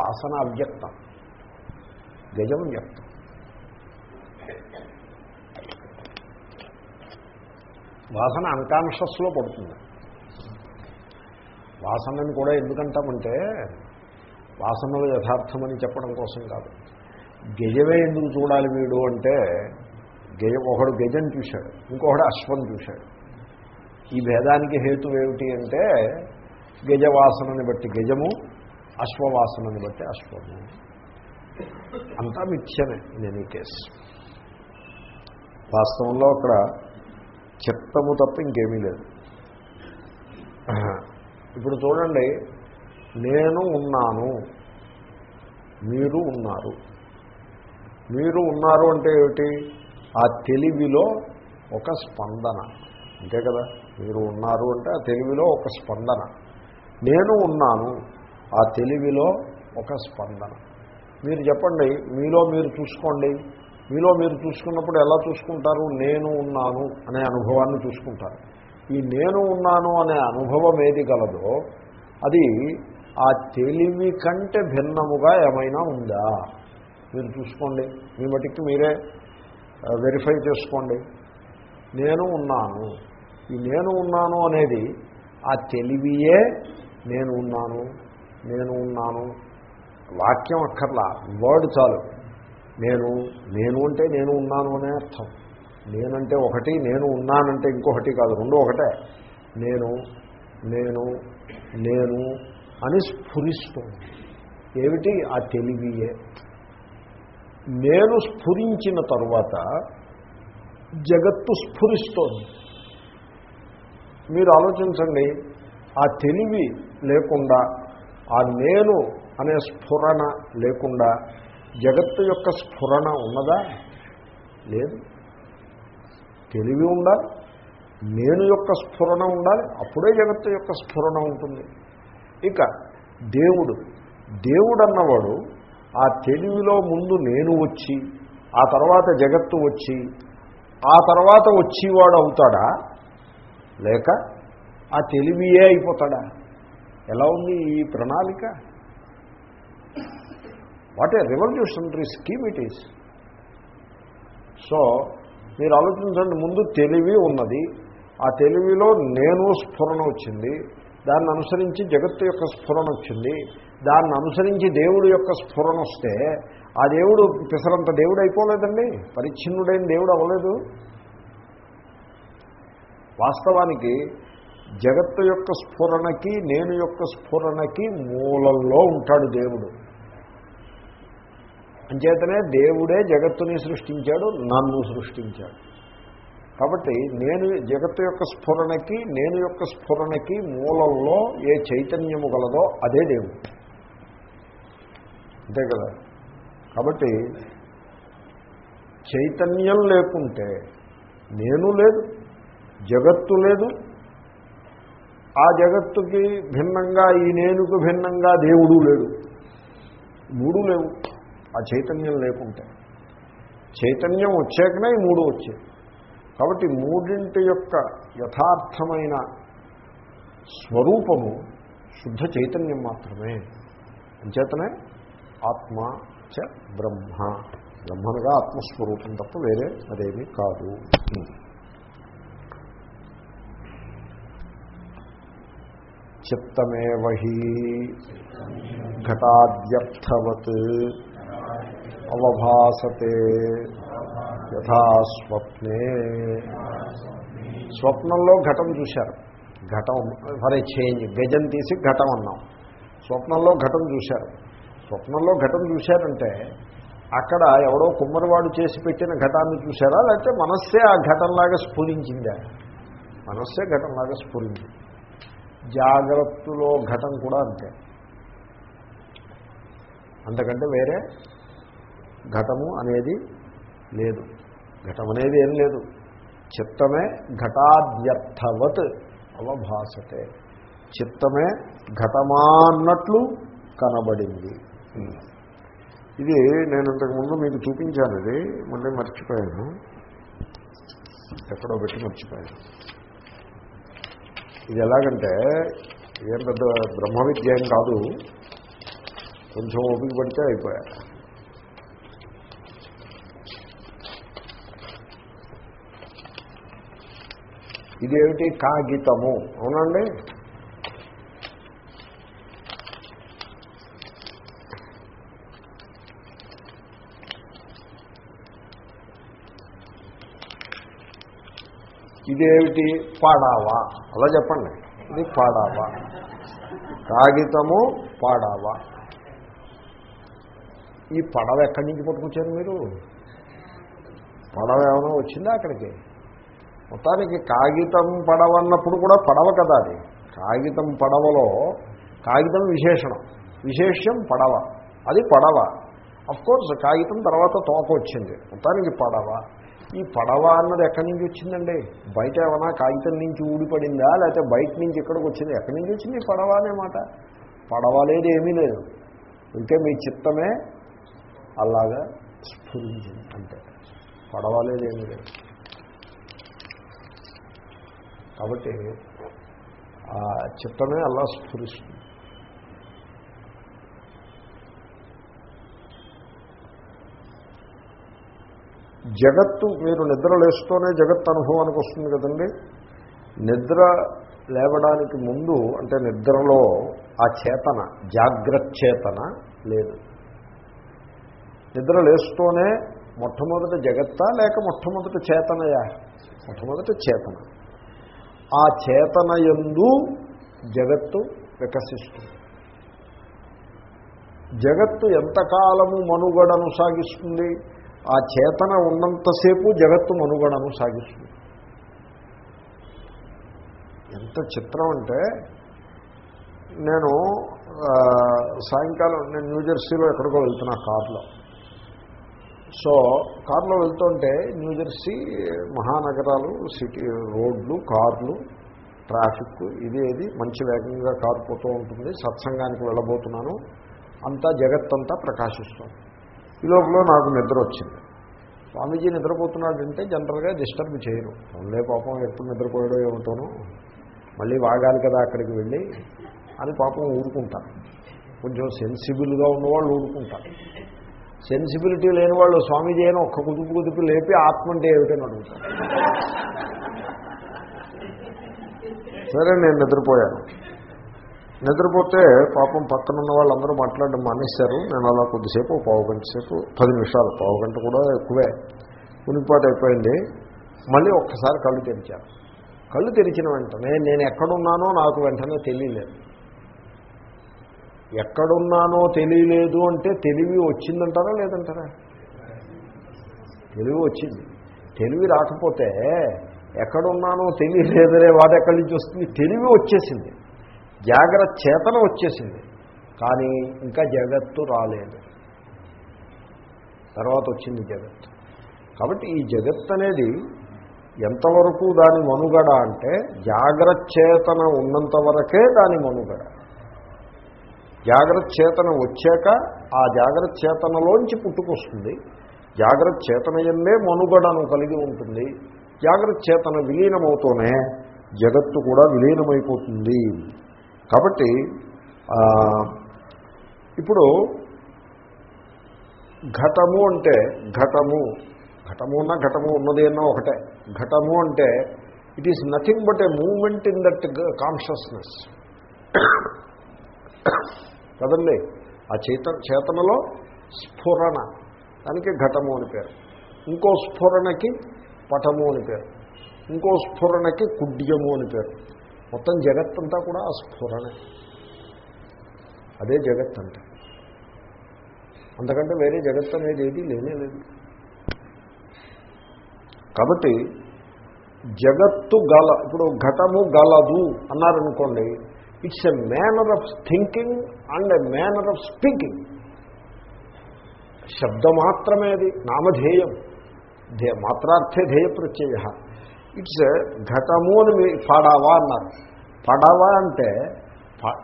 వాసన అవ్యక్తం. గజం వ్యక్తం వాసన అన్కాన్షియస్లో పడుతుంది. వాసనని కూడా ఎందుకంటామంటే వాసనలు యథార్థమని చెప్పడం కోసం కాదు. గజమే ఎందుకు చూడాలి వీడు అంటే గజ ఒకడు గజం చూశాడు ఇంకొకడు అశ్వం చూశాడు. ఈ భేదానికి హేతు ఏమిటి అంటే గజవాసనని బట్టి గజము అశ్వవాసనని బట్టి అశ్వము. అంతా మిథ్యనే ఇన్ ఎనీ కేస్. వాస్తవంలో అక్కడ చిత్తము తప్ప ఇంకేమీ లేదు. ఇప్పుడు చూడండి నేను ఉన్నాను మీరు ఉన్నారు. మీరు ఉన్నారు అంటే ఏమిటి? ఆ తెలివిలో ఒక స్పందన. అంతే కదా? మీరు ఉన్నారు అంటే ఆ తెలివిలో ఒక స్పందన. నేను ఉన్నాను ఆ తెలివిలో ఒక స్పందన. మీరు చెప్పండి మీలో మీరు చూసుకోండి. మీలో మీరు చూసుకున్నప్పుడు ఎలా చూసుకుంటారు? నేను ఉన్నాను అనే అనుభవాన్ని చూసుకుంటారు. ఈ నేను ఉన్నాను అనే అనుభవం ఏది గలదో అది ఆ తెలివి కంటే భిన్నముగా ఏమైనా ఉందా? మీరు చూసుకోండి. మీ మటుకి మీరే వెరిఫై చేసుకోండి. నేను ఉన్నాను. ఈ నేను ఉన్నాను అనేది ఆ తెలివియే నేను ఉన్నాను నేను ఉన్నాను. వాక్యం అక్కర్లా. వర్డ్ చాలు. నేను నేను అంటే నేను ఉన్నాను అనే అర్థం. నేనంటే ఒకటి నేను ఉన్నానంటే ఇంకొకటి కాదు. రెండు ఒకటే. నేను నేను నేను అని స్ఫురిస్తుంది. ఏమిటి? ఆ తెలివియే. నేను స్ఫురించిన తర్వాత జగత్తు స్ఫురిస్తోంది. మీరు ఆలోచించండి ఆ తెలివి లేకుండా ఆ నేను అనే స్ఫురణ లేకుండా జగత్తు యొక్క స్ఫురణ ఉన్నదా? లేదు. తెలివి ఉండాలి నేను యొక్క స్ఫురణ ఉండాలి అప్పుడే జగత్తు యొక్క స్ఫురణ ఉంటుంది. ఇక దేవుడు దేవుడు అన్నవాడు ఆ తెలివిలో ముందు నేను వచ్చి ఆ తర్వాత జగత్తు వచ్చి ఆ తర్వాత వచ్చేవాడు అవుతాడా? లేక ఆ తెలివియే అయిపోతాడా? ఎలా ఉంది ఈ ప్రణాళిక? What a revolutionary scheme it is. So మీరు ఆలోచించండి ముందు తెలివి ఉన్నది. ఆ తెలివిలో నేను స్ఫురణ వచ్చింది. దాన్ని అనుసరించి జగత్తు యొక్క స్ఫురణ వచ్చింది. దాన్ని అనుసరించి దేవుడు యొక్క స్ఫురణ వస్తే ఆ దేవుడు పిసరంత దేవుడు అయిపోలేదండి. పరిచ్ఛిన్నుడైన దేవుడు అవ్వలేదు. వాస్తవానికి జగత్తు యొక్క స్ఫురణకి నేను యొక్క స్ఫురణకి మూలంలో ఉంటాడు దేవుడు. అంచేతనే దేవుడే జగత్తుని సృష్టించాడు నన్ను సృష్టించాడు. కాబట్టి నేను జగత్తు యొక్క స్ఫురణకి నేను యొక్క స్ఫురణకి మూలంలో ఏ చైతన్యము గలదో అదే దేవుడు. అంతే కదా? కాబట్టి చైతన్యం లేకుంటే నేను లేదు జగత్తు లేదు. ఆ జగత్తుకి భిన్నంగా ఈ నేనుకు భిన్నంగా దేవుడు లేడు. మూడు లేవు. ఆ చైతన్యం లేకుంటే. చైతన్యం వచ్చాకనే ఈ మూడు వచ్చాయి. కాబట్టి మూడింటి యొక్క యథార్థమైన స్వరూపము శుద్ధ చైతన్యం మాత్రమే. అంచేతనే ఆత్మ చ బ్రహ్మ. బ్రహ్మనుగా ఆత్మస్వరూపం తప్ప వేరే అదేమీ కాదు. చిత్తమేవహి ఘటాద్యర్థవత్ అవభాసతే యథా స్వప్నే. స్వప్నంలో ఘటం చూశారు. ఘటం ఫర్ ఏ చేంజ్ గజం తీసి ఘటం అన్నాం. స్వప్నంలో ఘటం చూశారు. స్వప్నంలో ఘటం చూశారంటే అక్కడ ఎవడో కుమ్మరివాడు చేసి పెట్టిన ఘటాన్ని చూశారా? లేకపోతే మనస్సే ఆ ఘటనలాగా స్ఫురించిందా? మనస్సే ఘటనలాగా స్ఫురించింది. జాగ్రత్తలో ఘటం కూడా అంతే. అంతకంటే వేరే ఘటము అనేది లేదు. ఘటం అనేది ఏం లేదు. చిత్తమే ఘటాద్యర్థవత్ అవభాసతే. చిత్తమే ఘటమా అన్నట్లు కనబడింది. Hmm. ఇది నేను ఇంతకుముందు మీకు చూపించాను ఇది మళ్ళీ మర్చిపోయాను. ఎక్కడో పెట్టి మర్చిపోయాను. ఇది ఎలాగంటే ఏం పెద్ద బ్రహ్మ విద్య ఏం కాదు కొంచెం ఓపిక పడితే అయిపోయా. ఇదేమిటి కాగితము? అవునండి ఇదేమిటి పాడావా? అలా చెప్పండి. ఇది పాడావా? కాగితము పాడావా? ఈ పడవ ఎక్కడి నుంచి పట్టుకొచ్చారు మీరు? పడవ ఏమైనా వచ్చిందా అక్కడికి? మొత్తానికి కాగితం పడవ అన్నప్పుడు కూడా పడవ కదా అది. కాగితం పడవలో కాగితం విశేషణం. విశేష్యం పడవ. అది పడవ. కోర్స్ కాగితం తర్వాత తోక వచ్చింది. మొత్తానికి పడవ. ఈ పడవ అన్నది ఎక్కడి నుంచి వచ్చిందండి? బయట ఏమైనా కాగితం నుంచి ఊడిపడిందా? లేకపోతే బయట నుంచి ఇక్కడికి వచ్చింది? ఎక్కడి నుంచి వచ్చింది ఈ పడవ అనే మాట? పడవ లేదు ఏమీ లేదు. ఇంకే మీ చిత్తమే అలాగా స్ఫురించింది అంటే పడవ లేదు ఏమీ లేదు. కాబట్టి ఆ చిత్తమే అలా స్ఫురిస్తుంది. జగత్తు మీరు నిద్ర లేస్తూనే జగత్ అనుభవానికి వస్తుంది కదండి. నిద్ర లేవడానికి ముందు అంటే నిద్రలో ఆ చేతన జాగ్రత్త చేతన లేదు. నిద్ర లేస్తూనే మొట్టమొదటి జగత్తా లేక మొట్టమొదటి చేతనయా? మొట్టమొదటి చేతన. ఆ చేతన ఎందు జగత్తు వికసిస్తుంది. జగత్తు ఎంతకాలము మనుగడను సాగిస్తుంది? ఆ చేతన ఉన్నంతసేపు జగత్తు మనుగడను సాగిస్తుంది. ఎంత చిత్రం అంటే నేను సాయంకాలం నేను న్యూజెర్సీలో ఎక్కడికో వెళ్తున్నా కార్లో. సో కార్లో వెళ్తుంటే న్యూజెర్సీ మహానగరాలు సిటీ రోడ్లు కార్లు ట్రాఫిక్ ఇది ఏది మంచి వేగంగా కారు పోతూ ఉంటుంది సత్సంగానికి వెళ్ళబోతున్నాను అంతా జగత్తంతా ప్రకాశిస్తుంది. ఈ లోపల నాకు నిద్ర వచ్చింది. స్వామీజీ నిద్రపోతున్నాడంటే జనరల్గా డిస్టర్బ్ చేయరు. ఉండే పాపం ఎప్పుడు నిద్రపోయాడో ఏమిటోనో మళ్ళీ వాగాలి కదా అక్కడికి వెళ్ళి అని పాపం ఊరుకుంటారు. కొంచెం సెన్సిబుల్గా ఉన్నవాళ్ళు ఊరుకుంటారు. సెన్సిబిలిటీ లేని వాళ్ళు స్వామీజీ అయినా ఒక్క కుదుపు కుదుపు లేపి ఆత్మ అంటే ఏమిటని అడుగుతారు. సరే నేను నిద్రపోయాను. నిద్రపోతే పాపం పక్కన ఉన్న వాళ్ళందరూ మాట్లాడడం మానేశారు. నేను అలా కొద్దిసేపు పావు గంట సేపు పది నిమిషాలు పావు గంట కూడా ఎక్కువే. ఉనికిపాటు అయిపోయింది. మళ్ళీ ఒక్కసారి కళ్ళు తెరిచాను కళ్ళు తెరిచిన వెంటనే నేను ఎక్కడున్నానో నాకు వెంటనే తెలియలేదు. ఎక్కడున్నానో తెలియలేదు అంటే తెలివి వచ్చిందంటారా లేదంటారా? తెలివి వచ్చింది. తెలివి రాకపోతే ఎక్కడున్నానో తెలియలేదనే వాడు ఎక్కడి నుంచి వస్తుంది? తెలివి వచ్చేసింది. జాగ్రత్త చేతన వచ్చేసింది. కానీ ఇంకా జగత్తు రాలేదు. తర్వాత వచ్చింది జగత్తు. కాబట్టి ఈ జగత్ అనేది ఎంతవరకు దాని మనుగడ అంటే జాగ్రచ్చేతన ఉన్నంత వరకే దాని మనుగడ. జాగ్రచ్చేతన వచ్చాక ఆ జాగ్రచ్చేతనలోంచి పుట్టుకొస్తుంది. జాగ్రచ్చేతన ఎన్నే ఎందే మనుగడను కలిగి ఉంటుంది. జాగ్రచ్చేతన విలీనమవుతూనే జగత్తు కూడా విలీనమైపోతుంది. కాబట్టి ఇప్పుడు ఘటము అంటే ఘటము. ఘటము ఉన్న ఘటము ఉన్నది అన్నా ఒకటే. ఘటము అంటే it is nothing but a moment in that consciousness కదండి? ఆ చేత చేతనలో స్ఫురణ. దానికి ఘటము అని పేరు. ఇంకో స్ఫురణకి పటము అని పేరు. ఇంకో స్ఫురణకి కుడ్యము అని పేరు. మొత్తం జగత్తంతా కూడా ఆ స్ఫురణే. అదే జగత్ అంటే అంతకంటే వేరే జగత్ అనేది ఏది లేనే లేదు. కాబట్టి జగత్తు గల ఇప్పుడు ఘటము గలదు అన్నారనుకోండి it's a manner of thinking and a manner of speaking. శబ్దమాత్రమే అది నామధేయం. ధే మాత్రార్థే ధేయ ప్రత్యయ ఇట్స్ ఘటము అని మీ- పడవా అన్నారు. పడవ అంటే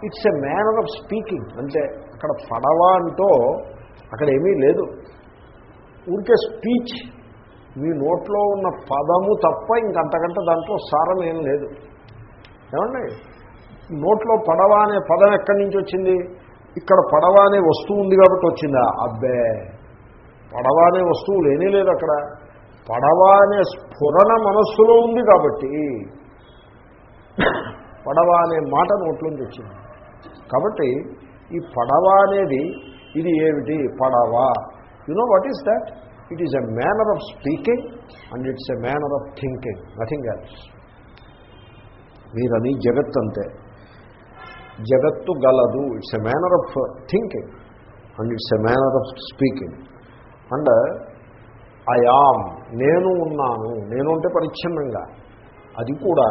it's a manner of speaking అంటే అక్కడ పడవ అంటూ అక్కడ ఏమీ లేదు. ఊరికే స్పీచ్ మీ నోట్లో ఉన్న పదము తప్ప ఇంకంతకంటే దాంట్లో సారం ఏం లేదు. ఏమండి? నోట్లో పడవ అనే పదం ఎక్కడి నుంచి వచ్చింది? ఇక్కడ పడవ అనే వస్తువు ఉంది కాబట్టి వచ్చిందా? అబ్బే! పడవ అనే వస్తువు లేనే లేదు అక్కడ. పడవ అనే స్ఫురణ మనస్సులో ఉంది కాబట్టి పడవ అనే మాట నోట్లోంచి వచ్చింది. కాబట్టి ఈ పడవ అనేది ఇది ఏమిటి? పడవ. You know what is that it is a manner of speaking and it's a manner of thinking nothing else మీరని జగత్ అంతే జగత్తు గలదు. It's a manner of thinking and it's a manner of speaking and I'm నేను ఉన్నాను నేను అంటే పరిచ్ఛిన్నంగా. అది కూడా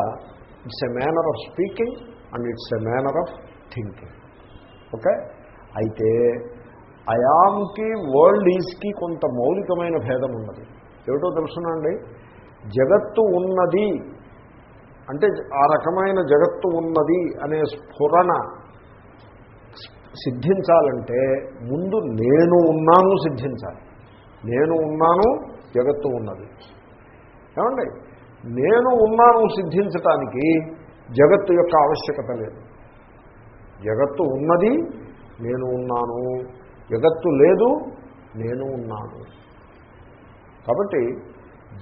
it's a manner of speaking and it's a manner of thinking okay అయితే అయాంకి వరల్డ్ ఈజ్కి కొంత మౌలికమైన భేదం ఉన్నది. ఏమిటో తెలుసునండి జగత్తు ఉన్నది. అంటే ఆ రకమైన జగత్తు ఉన్నది అనే స్ఫురణ సిద్ధించాలంటే ముందు నేను ఉన్నాను సిద్ధించాలి. నేను ఉన్నాను జగత్తు ఉన్నది. ఏమండి? నేను ఉన్నాను సిద్ధించటానికి జగత్తు యొక్క ఆవశ్యకత లేదు. జగత్తు ఉన్నది నేను ఉన్నాను. జగత్తు లేదు నేను ఉన్నాను. కాబట్టి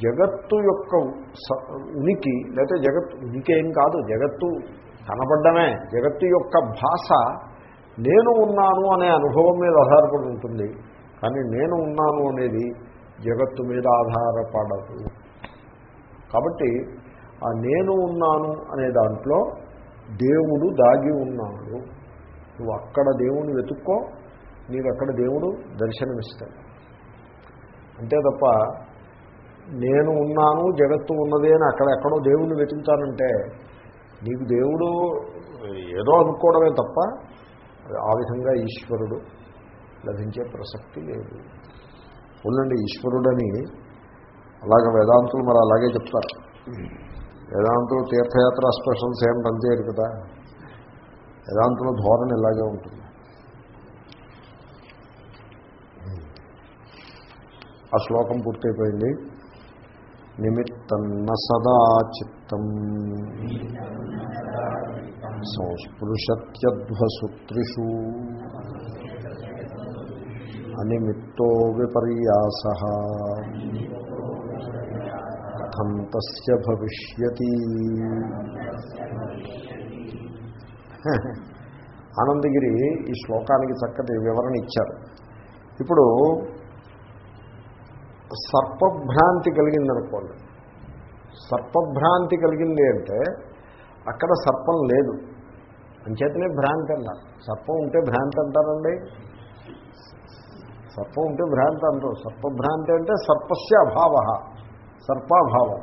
జగత్తు యొక్క స- ఉనికి లేకపోతే జగత్తు ఉనికి ఏం కాదు జగత్తు కనపడ్డమే. జగత్తు యొక్క భాష నేను ఉన్నాను అనే అనుభవం మీద ఆధారపడి ఉంటుంది. కానీ నేను ఉన్నాను అనేది జగత్తు మీద ఆధారపడదు. కాబట్టి ఆ నేను ఉన్నాను అనే దాంట్లో దేవుడు దాగి ఉన్నాడు. నువ్వు అక్కడ దేవుణ్ణి వెతుక్కో నీకు అక్కడ దేవుడు దర్శనమిస్తాడు. అంతే తప్ప నేను ఉన్నాను జగత్తు ఉన్నది అని అక్కడ ఎక్కడో దేవుణ్ణి వెతుకుతానంటే నీకు దేవుడు ఏదో అనుకోవడమే తప్ప ఆ విధంగా ఈశ్వరుడు లభించే ప్రసక్తి లేదు. ఉండండి ఈశ్వరుడని అలాగే వేదాంతులు మరి అలాగే చెప్తారు. వేదాంతులు తీర్థయాత్ర స్పెషల్స్ ఏం పనిచేయరు చేయరు కదా. వేదాంతుల ధోరణి ఇలాగే ఉంటుంది. ఆ శ్లోకం పూర్తయిపోయింది. నిమిత్తన్న సదా చిత్తం సంస్పృశత్యధ్వసూత్రిషు. అనిమిత్తో విపర్యాస కథం తస్య భవిష్యతి ఆనందగిరి ఈ శ్లోకానికి చక్కటి వివరణ ఇచ్చారు. ఇప్పుడు సర్పభ్రాంతి కలిగిందనుకోండి. సర్పభ్రాంతి కలిగింది అంటే అక్కడ సర్పం లేదు. అంచేతనే భ్రాంతి అన్నారు. సర్పం ఉంటే భ్రాంతి అంటారండి? సర్పం ఉంటే భ్రాంతి అంటారు. సర్పభ్రాంతి అంటే సర్పస్య అభావ సర్పాభావం.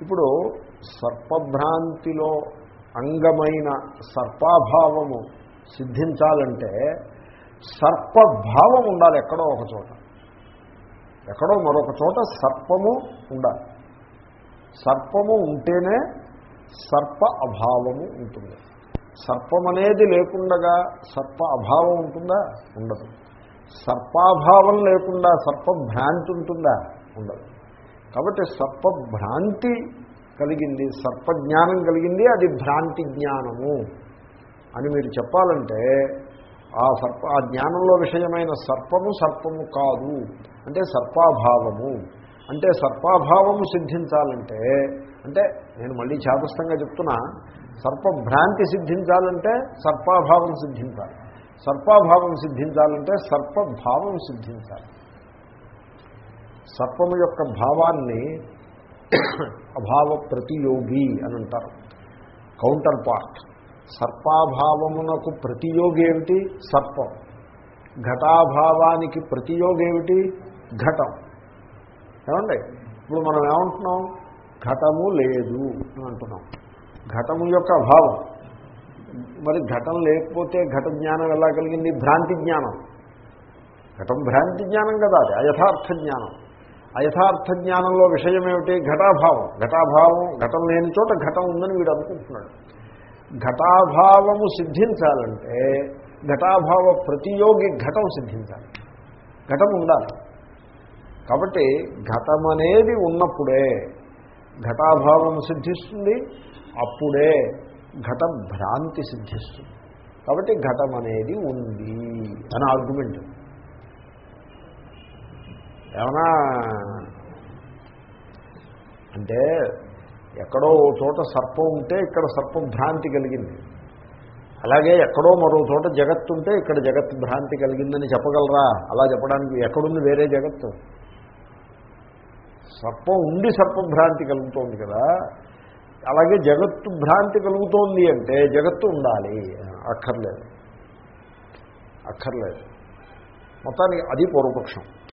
ఇప్పుడు సర్పభ్రాంతిలో అంగమైన సర్పాభావము సిద్ధించాలంటే సర్పభావం ఉండాలి ఎక్కడో ఒక చోట. ఎక్కడో మరొక చోట సర్పము ఉండాలి. సర్పము ఉంటేనే సర్ప అభావము ఉంటుంది. సర్పం అనేది లేకుండగా సర్ప అభావం ఉంటుందా? ఉండదు. సర్పాభావం లేకుండా సర్పభ్రాంతి ఉంటుందా ఉండదు. కాబట్టి సర్పభ్రాంతి కలిగింది సర్పజ్ఞానం కలిగింది అది భ్రాంతి జ్ఞానము అని మీరు చెప్పాలంటే ఆ సర్ప ఆ జ్ఞానంలో విషయమైన సర్పము సర్పము కాదు. అంటే సర్పాభావము. అంటే సర్పాభావము సిద్ధించాలంటే అంటే నేను మళ్ళీ చాదస్తంగా చెప్తున్నా సర్పభ్రాంతి సిద్ధించాలంటే సర్పాభావం సిద్ధించాలి. సర్పాభావం సిద్ధించాలంటే సర్పభావం సిద్ధించాలి. సర్పము యొక్క భావాన్ని అభావ ప్రతియోగి అని అంటారు. Counter part. సర్పాభావమునకు ప్రతియోగి ఏమిటి? సర్పం. ఘటాభావానికి ప్రతియోగి ఏమిటి? ఘటం. ఏమండి? ఇప్పుడు మనం ఏమంటున్నాం? ఘటము లేదు అని అంటున్నాం. ఘటము యొక్క అభావం. మరి ఘటం లేకపోతే ఘట జ్ఞానం ఎలా కలిగింది? భ్రాంతి జ్ఞానం. ఘటం భ్రాంతి జ్ఞానం కదా అది అయథార్థ జ్ఞానం. అయథార్థ జ్ఞానంలో విషయం ఏమిటి? ఘటాభావం. ఘటాభావం ఘటం లేని చోట ఘటం ఉందని వీడు అనుకుంటున్నాడు. ఘటాభావము సిద్ధించాలంటే ఘటాభావ ప్రతియోగి ఘటం సిద్ధించాలి. ఘటం ఉండాలి. కాబట్టి ఘటం అనేది ఉన్నప్పుడే ఘటాభావం సిద్ధిస్తుంది అప్పుడే ఘట భ్రాంతి సిద్ధిస్తుంది కాబట్టి ఘటం అనేది ఉంది అని ఆర్గ్యుమెంట్. ఏమన్నా అంటే ఎక్కడో ఓ చోట సర్పం ఉంటే ఇక్కడ సర్పం భ్రాంతి కలిగింది. అలాగే ఎక్కడో మరో చోట జగత్తు ఉంటే ఇక్కడ జగత్ భ్రాంతి కలిగిందని చెప్పగలరా? అలా చెప్పడానికి ఎక్కడుంది వేరే జగత్తు? సర్పం ఉండి సర్పభ్రాంతి కలుగుతోంది కదా. అలాగే జగత్తు భ్రాంతి కలుగుతోంది అంటే జగత్తు ఉండాలి. అక్కర్లేదు. అక్కర్లేదు. మొత్తానికి అది పూర్వపక్షం.